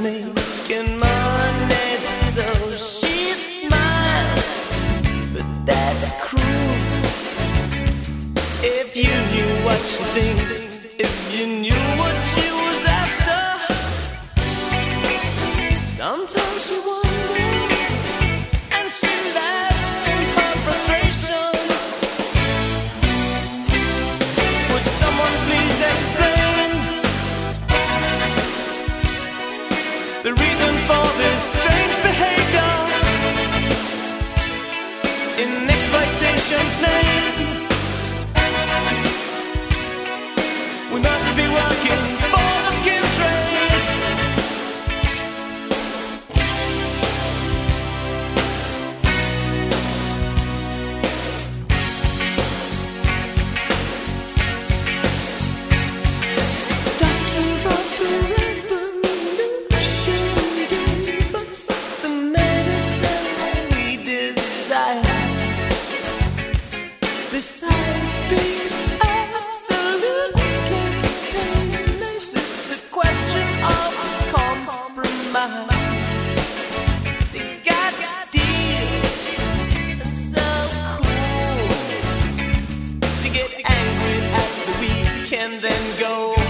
making so she smiles. But that's cruel. If you knew what she thinks. in exploitation's name. go.